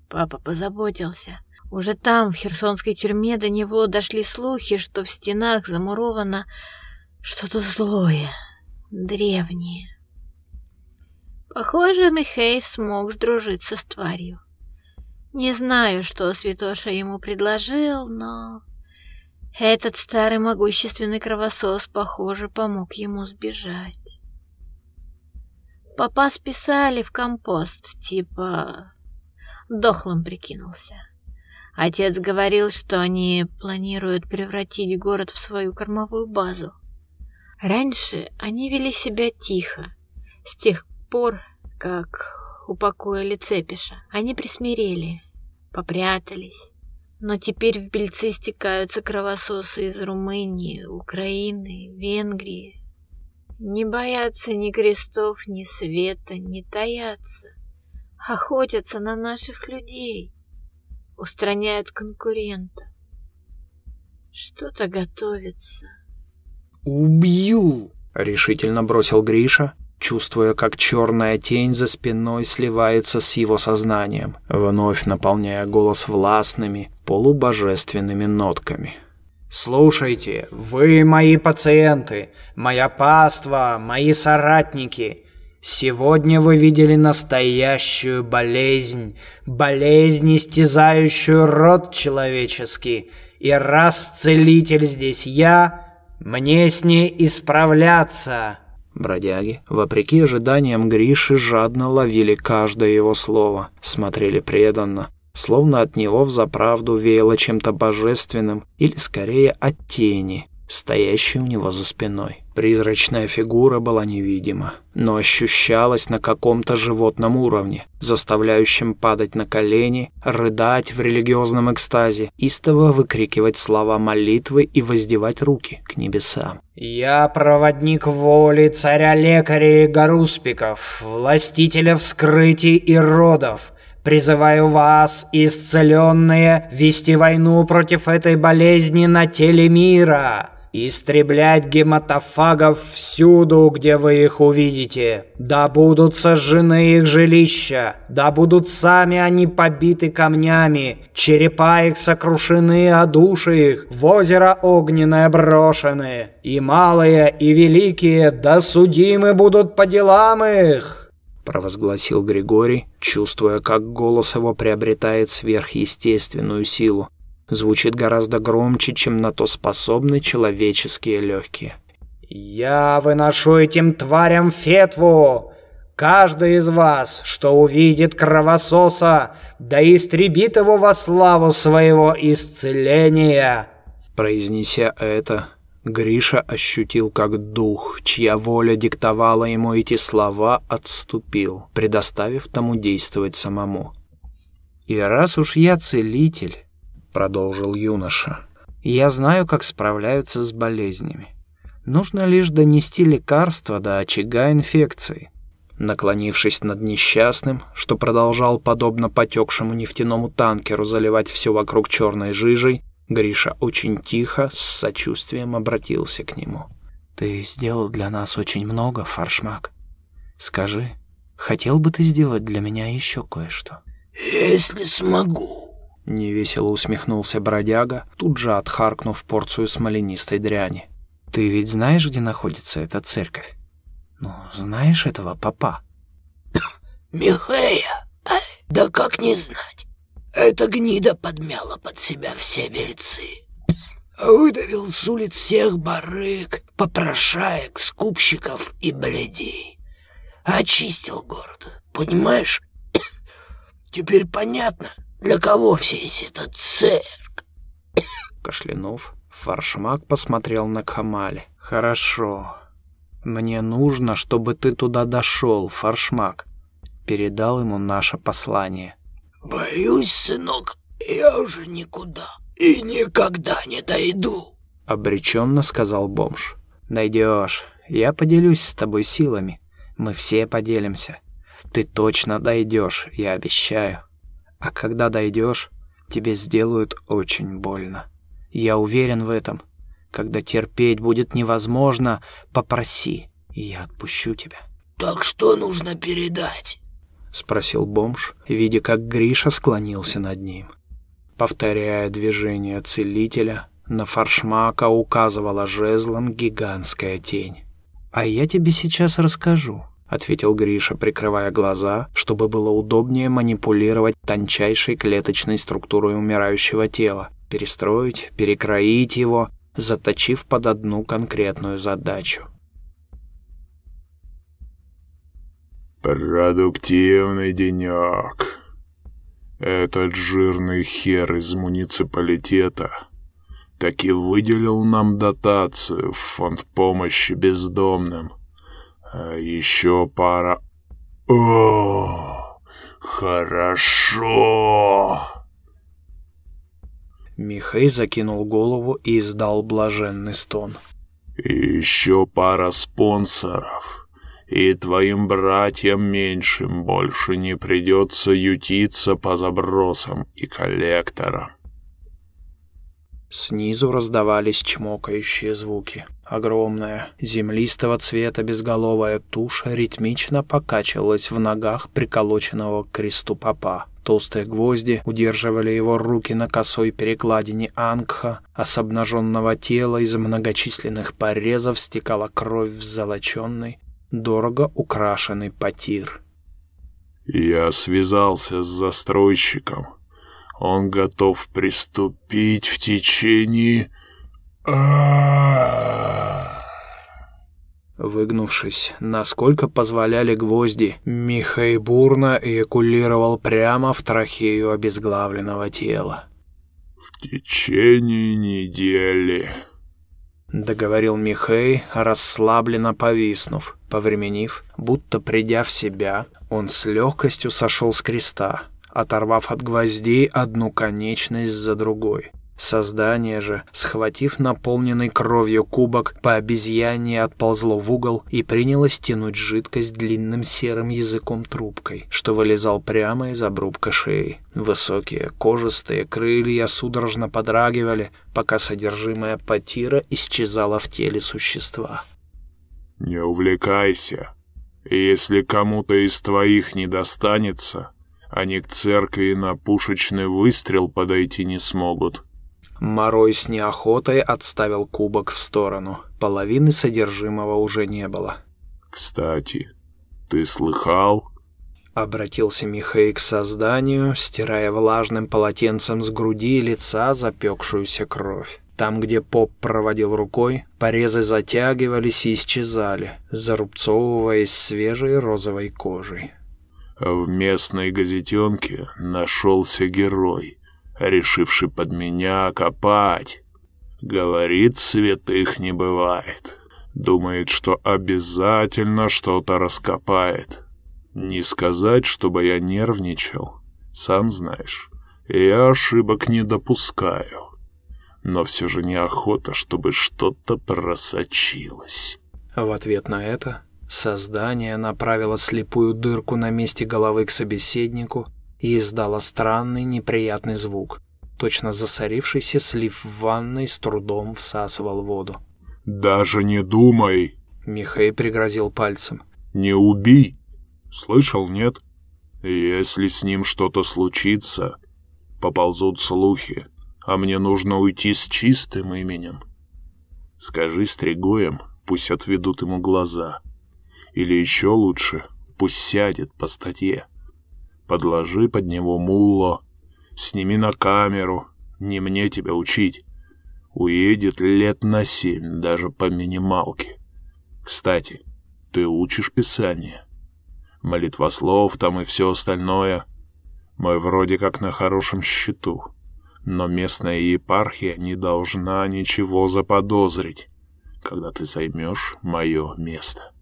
Папа позаботился. Уже там, в херсонской тюрьме, до него дошли слухи, что в стенах замуровано что-то злое, древнее. Похоже, Михей смог сдружиться с тварью. Не знаю, что Святоша ему предложил, но этот старый могущественный кровосос, похоже, помог ему сбежать. Папа списали в компост, типа дохлым прикинулся. Отец говорил, что они планируют превратить город в свою кормовую базу. Раньше они вели себя тихо. С тех пор, как упокоили Цепиша, они присмирели, попрятались. Но теперь в Бельцы стекаются кровососы из Румынии, Украины, Венгрии. Не боятся ни крестов, ни света, не таятся. Охотятся на наших людей устраняют конкурента. Что-то готовится. «Убью!» — решительно бросил Гриша, чувствуя, как черная тень за спиной сливается с его сознанием, вновь наполняя голос властными, полубожественными нотками. «Слушайте, вы мои пациенты, моя паства, мои соратники. Сегодня вы видели настоящую болезнь, болезнь, истязающую род человеческий. И раз целитель здесь я, мне с ней исправляться. Бродяги, вопреки ожиданиям Гриши, жадно ловили каждое его слово, смотрели преданно, словно от него взаправду веяло чем-то божественным или скорее от тени, стоящей у него за спиной. Призрачная фигура была невидима, но ощущалась на каком-то животном уровне, заставляющем падать на колени, рыдать в религиозном экстазе, истово выкрикивать слова молитвы и воздевать руки к небесам. «Я проводник воли царя-лекаря Гаруспиков, властителя вскрытий и родов». Призываю вас, исцеленные, вести войну против этой болезни на теле мира истреблять гематофагов всюду, где вы их увидите. Да будут сожжены их жилища, да будут сами они побиты камнями, черепа их сокрушены, а души их в озеро огненное брошены. И малые, и великие, да судимы будут по делам их» провозгласил Григорий, чувствуя, как голос его приобретает сверхъестественную силу звучит гораздо громче, чем на то способны человеческие легкие. «Я выношу этим тварям фетву! Каждый из вас, что увидит кровососа, да истребит его во славу своего исцеления!» Произнеся это, Гриша ощутил, как дух, чья воля диктовала ему эти слова, отступил, предоставив тому действовать самому. «И раз уж я целитель, продолжил юноша. «Я знаю, как справляются с болезнями. Нужно лишь донести лекарство до очага инфекции». Наклонившись над несчастным, что продолжал, подобно потекшему нефтяному танкеру, заливать все вокруг черной жижей, Гриша очень тихо, с сочувствием обратился к нему. «Ты сделал для нас очень много, Фаршмак. Скажи, хотел бы ты сделать для меня еще кое-что?» «Если смогу», Невесело усмехнулся бродяга, тут же отхаркнув порцию смоленистой дряни. «Ты ведь знаешь, где находится эта церковь? Ну, знаешь этого папа?» «Михея? Ай, да как не знать? Эта гнида подмяла под себя все вельцы. Выдавил с улиц всех барыг, попрошаек, скупщиков и бледей. Очистил город, понимаешь? Теперь понятно, для кого весь этот цирк? Кашлянув, Фаршмак посмотрел на Камали. Хорошо. Мне нужно, чтобы ты туда дошел, Фаршмак. Передал ему наше послание. Боюсь, сынок, я уже никуда и никогда не дойду. Обреченно сказал бомж. Дойдешь. Я поделюсь с тобой силами. Мы все поделимся. Ты точно дойдешь, я обещаю. А когда дойдешь, тебе сделают очень больно. Я уверен в этом. Когда терпеть будет невозможно, попроси, и я отпущу тебя». «Так что нужно передать?» — спросил бомж, видя, как Гриша склонился над ним. Повторяя движение целителя, на фаршмака указывала жезлом гигантская тень. «А я тебе сейчас расскажу», ответил Гриша, прикрывая глаза, чтобы было удобнее манипулировать тончайшей клеточной структурой умирающего тела, перестроить, перекроить его, заточив под одну конкретную задачу. «Продуктивный денек. Этот жирный хер из муниципалитета таки выделил нам дотацию в фонд помощи бездомным. А еще пара... О, хорошо. Михей закинул голову и издал блаженный стон. еще пара спонсоров. И твоим братьям меньшим больше не придется ютиться по забросам и коллекторам. Снизу раздавались чмокающие звуки. Огромная, землистого цвета безголовая туша ритмично покачивалась в ногах приколоченного к кресту попа. Толстые гвозди удерживали его руки на косой перекладине ангха, а с обнаженного тела из многочисленных порезов стекала кровь в золоченный, дорого украшенный потир. «Я связался с застройщиком», он готов приступить в течение... Выгнувшись, насколько позволяли гвозди, Михай бурно эякулировал прямо в трахею обезглавленного тела. «В течение недели», — договорил Михей, расслабленно повиснув. Повременив, будто придя в себя, он с легкостью сошел с креста, оторвав от гвоздей одну конечность за другой. Создание же, схватив наполненный кровью кубок, по обезьяне отползло в угол и принялось тянуть жидкость длинным серым языком трубкой, что вылезал прямо из обрубка шеи. Высокие кожистые крылья судорожно подрагивали, пока содержимое потира исчезало в теле существа. «Не увлекайся. Если кому-то из твоих не достанется, они к церкви на пушечный выстрел подойти не смогут». Морой с неохотой отставил кубок в сторону. Половины содержимого уже не было. «Кстати, ты слыхал?» Обратился Михей к созданию, стирая влажным полотенцем с груди и лица запекшуюся кровь. Там, где поп проводил рукой, порезы затягивались и исчезали, зарубцовываясь свежей розовой кожей. В местной газетенке нашелся герой решивший под меня копать. Говорит, святых не бывает. Думает, что обязательно что-то раскопает. Не сказать, чтобы я нервничал. Сам знаешь, я ошибок не допускаю. Но все же неохота, чтобы что-то просочилось. В ответ на это создание направило слепую дырку на месте головы к собеседнику и издала странный неприятный звук. Точно засорившийся слив в ванной с трудом всасывал воду. «Даже не думай!» Михей пригрозил пальцем. «Не убей! Слышал, нет? Если с ним что-то случится, поползут слухи, а мне нужно уйти с чистым именем. Скажи стригоем, пусть отведут ему глаза. Или еще лучше, пусть сядет по статье. Подложи под него мулло, сними на камеру, не мне тебя учить. Уедет лет на семь, даже по минималке. Кстати, ты учишь Писание. Молитвослов там и все остальное. Мы вроде как на хорошем счету. Но местная епархия не должна ничего заподозрить, когда ты займешь мое место.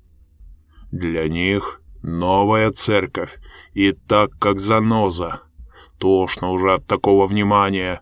Для них Новая церковь. И так как заноза. Тошно уже от такого внимания.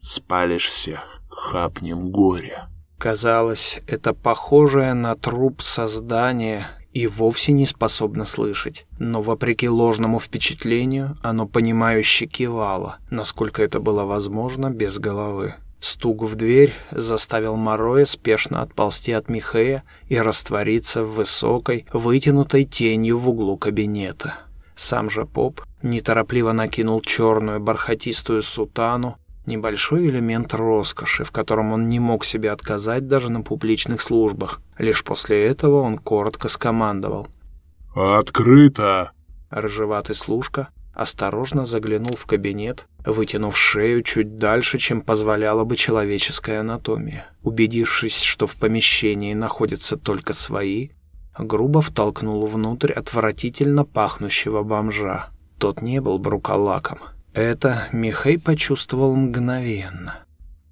Спалишься, хапнем горя. Казалось, это похожее на труп создание и вовсе не способно слышать. Но вопреки ложному впечатлению, оно понимающе кивало, насколько это было возможно без головы. Стук в дверь заставил Мороя спешно отползти от Михея и раствориться в высокой, вытянутой тенью в углу кабинета. Сам же поп неторопливо накинул черную бархатистую сутану, небольшой элемент роскоши, в котором он не мог себе отказать даже на публичных службах. Лишь после этого он коротко скомандовал. «Открыто!» Рыжеватый служка осторожно заглянул в кабинет, вытянув шею чуть дальше, чем позволяла бы человеческая анатомия. Убедившись, что в помещении находятся только свои, грубо втолкнул внутрь отвратительно пахнущего бомжа. Тот не был брукалаком. Это Михей почувствовал мгновенно.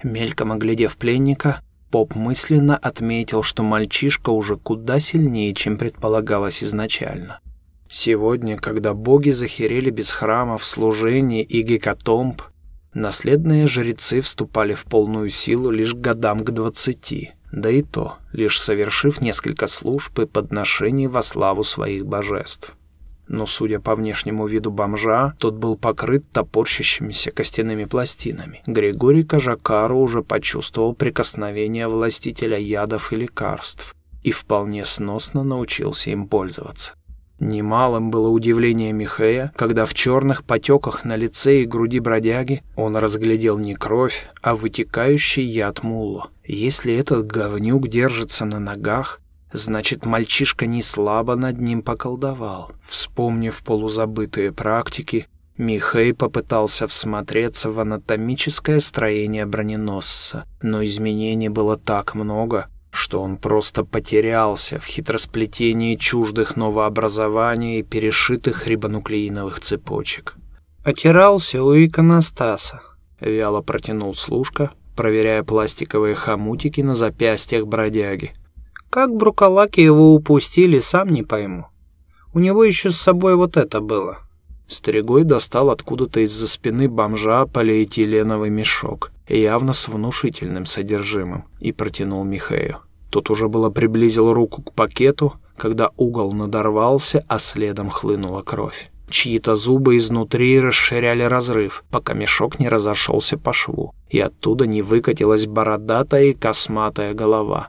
Мельком оглядев пленника, Поп мысленно отметил, что мальчишка уже куда сильнее, чем предполагалось изначально. Сегодня, когда боги захерели без храмов, служений и гекатомб, наследные жрецы вступали в полную силу лишь годам к двадцати, да и то, лишь совершив несколько служб и подношений во славу своих божеств. Но, судя по внешнему виду бомжа, тот был покрыт топорщащимися костяными пластинами. Григорий Кажакару уже почувствовал прикосновение властителя ядов и лекарств и вполне сносно научился им пользоваться. Немалым было удивление Михея, когда в черных потеках на лице и груди бродяги он разглядел не кровь, а вытекающий яд мулу. Если этот говнюк держится на ногах, значит, мальчишка не слабо над ним поколдовал. Вспомнив полузабытые практики, Михей попытался всмотреться в анатомическое строение броненосца, но изменений было так много, что он просто потерялся в хитросплетении чуждых новообразований и перешитых рибонуклеиновых цепочек. «Отирался у иконостаса», — вяло протянул служка, проверяя пластиковые хомутики на запястьях бродяги. «Как брукалаки его упустили, сам не пойму. У него еще с собой вот это было». Стригой достал откуда-то из-за спины бомжа полиэтиленовый мешок, явно с внушительным содержимым, и протянул Михею. Тот уже было приблизил руку к пакету, когда угол надорвался, а следом хлынула кровь. Чьи-то зубы изнутри расширяли разрыв, пока мешок не разошелся по шву, и оттуда не выкатилась бородатая и косматая голова.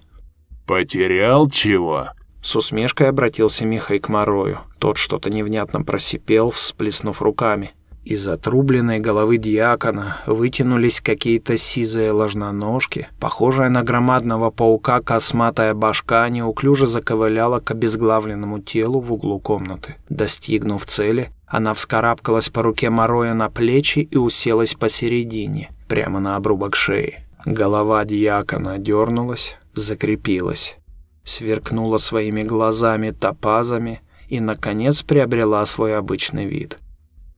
«Потерял чего?» С усмешкой обратился Михай к Морою. Тот что-то невнятно просипел, всплеснув руками. Из отрубленной головы диакона вытянулись какие-то сизые ложноножки. Похожая на громадного паука косматая башка неуклюже заковыляла к обезглавленному телу в углу комнаты. Достигнув цели, она вскарабкалась по руке Мороя на плечи и уселась посередине, прямо на обрубок шеи. Голова диакона дернулась, закрепилась сверкнула своими глазами топазами и, наконец, приобрела свой обычный вид.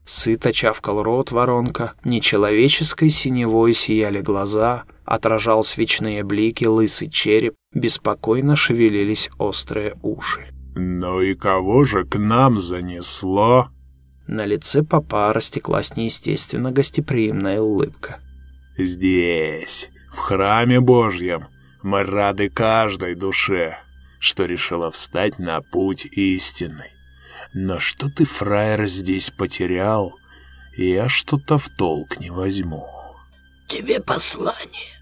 Сыто чавкал рот воронка, нечеловеческой синевой сияли глаза, отражал свечные блики лысый череп, беспокойно шевелились острые уши. «Ну и кого же к нам занесло?» На лице папа растеклась неестественно гостеприимная улыбка. «Здесь, в храме Божьем, мы рады каждой душе, что решила встать на путь истинный. Но что ты, фраер, здесь потерял, я что-то в толк не возьму. Тебе послание,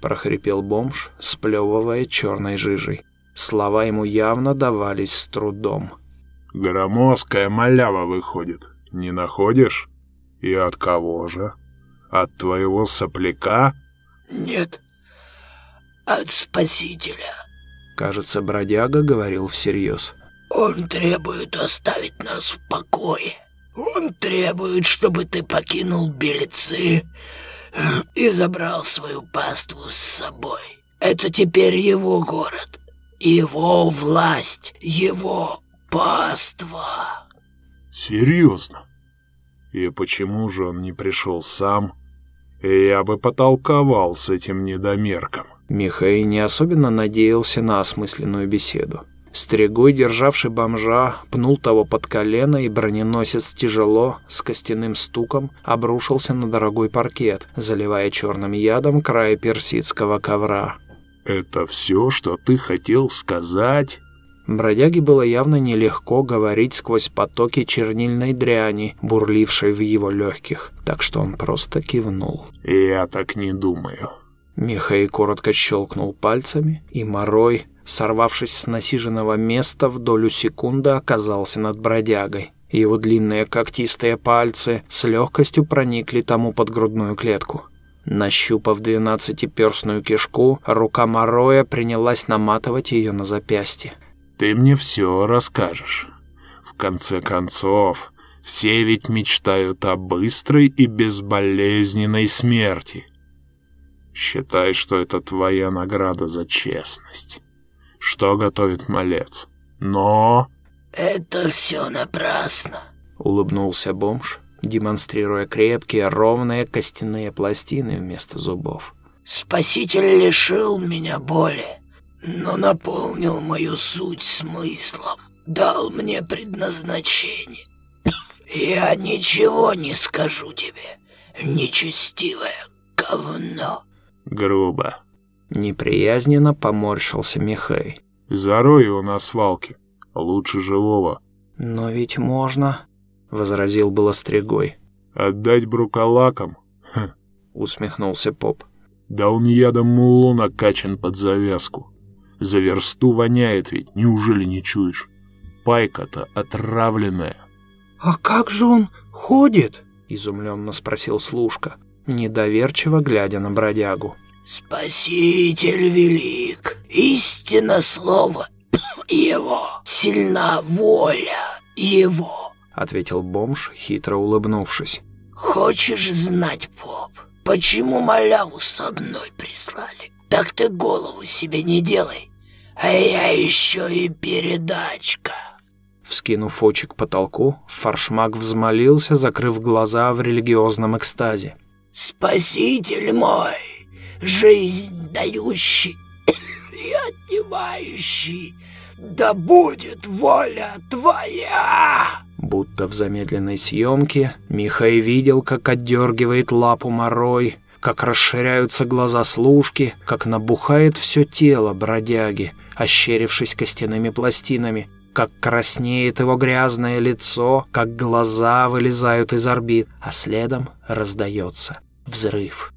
прохрипел бомж, сплевывая черной жижей. Слова ему явно давались с трудом. Громоздкая малява выходит, не находишь? И от кого же? От твоего сопляка? Нет, от Спасителя. Кажется, бродяга говорил всерьез. Он требует оставить нас в покое. Он требует, чтобы ты покинул Белецы и забрал свою паству с собой. Это теперь его город, его власть, его паства. Серьезно? И почему же он не пришел сам? Я бы потолковал с этим недомерком. Михай не особенно надеялся на осмысленную беседу. Стригой, державший бомжа, пнул того под колено, и броненосец тяжело, с костяным стуком, обрушился на дорогой паркет, заливая черным ядом край персидского ковра. «Это все, что ты хотел сказать?» Бродяге было явно нелегко говорить сквозь потоки чернильной дряни, бурлившей в его легких, так что он просто кивнул. «Я так не думаю». Михай коротко щелкнул пальцами, и Морой, сорвавшись с насиженного места, в долю секунды оказался над бродягой. Его длинные когтистые пальцы с легкостью проникли тому под грудную клетку. Нащупав двенадцатиперстную кишку, рука Мороя принялась наматывать ее на запястье. «Ты мне все расскажешь. В конце концов, все ведь мечтают о быстрой и безболезненной смерти». Считай, что это твоя награда за честность. Что готовит малец? Но...» «Это все напрасно», — улыбнулся бомж, демонстрируя крепкие, ровные костяные пластины вместо зубов. «Спаситель лишил меня боли, но наполнил мою суть смыслом, дал мне предназначение. Я ничего не скажу тебе, нечестивое говно». Грубо. Неприязненно поморщился Михай. Зарой его на свалке. Лучше живого. Но ведь можно, возразил было Стригой. Отдать брукалакам? Хм. Усмехнулся поп. Да он ядом мулу накачан под завязку. За версту воняет ведь, неужели не чуешь? Пайка-то отравленная. «А как же он ходит?» — изумленно спросил Слушка недоверчиво глядя на бродягу. «Спаситель велик, истинно слово его, сильна воля его», — ответил бомж, хитро улыбнувшись. «Хочешь знать, поп, почему маляву со мной прислали? Так ты голову себе не делай. А я еще и передачка. Вскинув очи к потолку, фаршмак взмолился, закрыв глаза в религиозном экстазе. «Спаситель мой, жизнь дающий и отнимающий, да будет воля твоя!» Будто в замедленной съемке Михай видел, как отдергивает лапу морой, как расширяются глаза служки, как набухает все тело бродяги, ощерившись костяными пластинами, как краснеет его грязное лицо, как глаза вылезают из орбит, а следом раздается взрыв.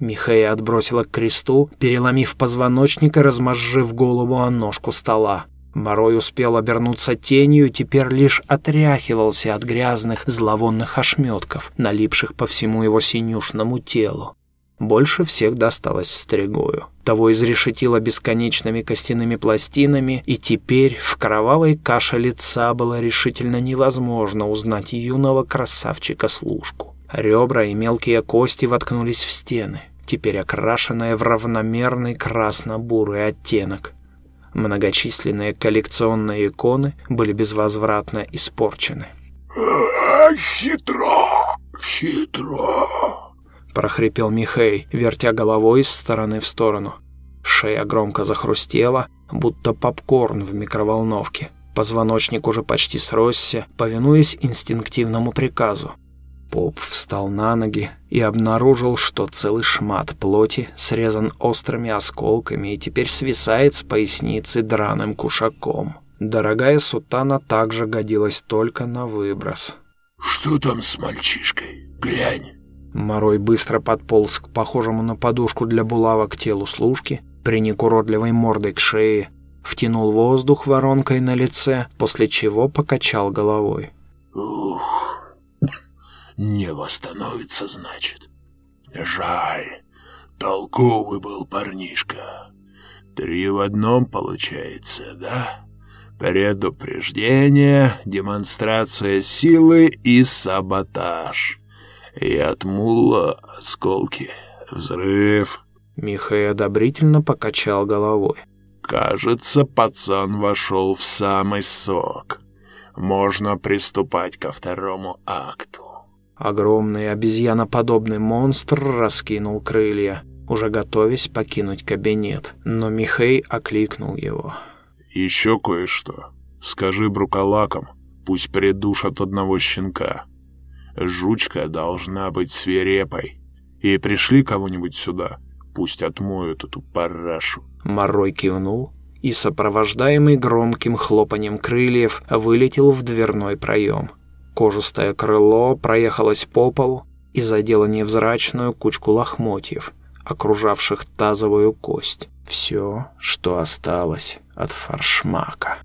Михея отбросила к кресту, переломив позвоночник и размозжив голову о ножку стола. Морой успел обернуться тенью, теперь лишь отряхивался от грязных зловонных ошметков, налипших по всему его синюшному телу. Больше всех досталось Стригою. Того изрешетило бесконечными костяными пластинами, и теперь в кровавой каше лица было решительно невозможно узнать юного красавчика-служку. Ребра и мелкие кости воткнулись в стены, теперь окрашенные в равномерный красно-бурый оттенок. Многочисленные коллекционные иконы были безвозвратно испорчены. «Хитро, хитро!» прохрипел Михей, вертя головой из стороны в сторону. Шея громко захрустела, будто попкорн в микроволновке. Позвоночник уже почти сросся, повинуясь инстинктивному приказу. Поп встал на ноги и обнаружил, что целый шмат плоти срезан острыми осколками и теперь свисает с поясницы драным кушаком. Дорогая сутана также годилась только на выброс. «Что там с мальчишкой? Глянь!» Морой быстро подполз к похожему на подушку для булавок телу служки, приник уродливой мордой к шее, втянул воздух воронкой на лице, после чего покачал головой. «Ух, не восстановится, значит. Жаль, толковый был парнишка. Три в одном получается, да? Предупреждение, демонстрация силы и саботаж» и от мула осколки. Взрыв. Михай одобрительно покачал головой. Кажется, пацан вошел в самый сок. Можно приступать ко второму акту. Огромный обезьяноподобный монстр раскинул крылья, уже готовясь покинуть кабинет, но Михей окликнул его. «Еще кое-что. Скажи брукалакам, пусть придушат одного щенка. Жучка должна быть свирепой. И пришли кого-нибудь сюда, пусть отмоют эту парашу». Морой кивнул и, сопровождаемый громким хлопанием крыльев, вылетел в дверной проем. Кожистое крыло проехалось по полу и задело невзрачную кучку лохмотьев, окружавших тазовую кость. Все, что осталось от фаршмака.